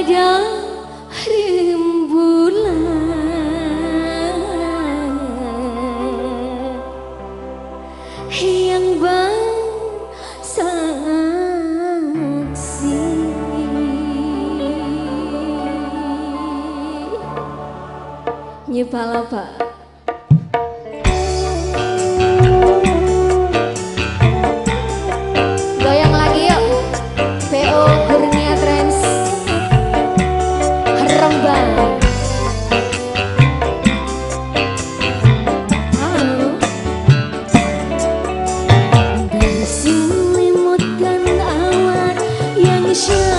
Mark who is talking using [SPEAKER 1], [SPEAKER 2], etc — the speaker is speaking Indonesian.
[SPEAKER 1] pada rembulan yang bangsa Nyepala pak you